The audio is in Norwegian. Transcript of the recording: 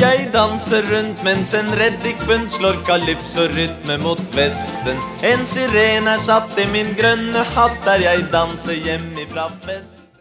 Jeg danser rundt mens en reddikbunt slår kalypso-rytme mot vesten. En syren er satt i min grønne hatt der jeg danser hjemmefra fest.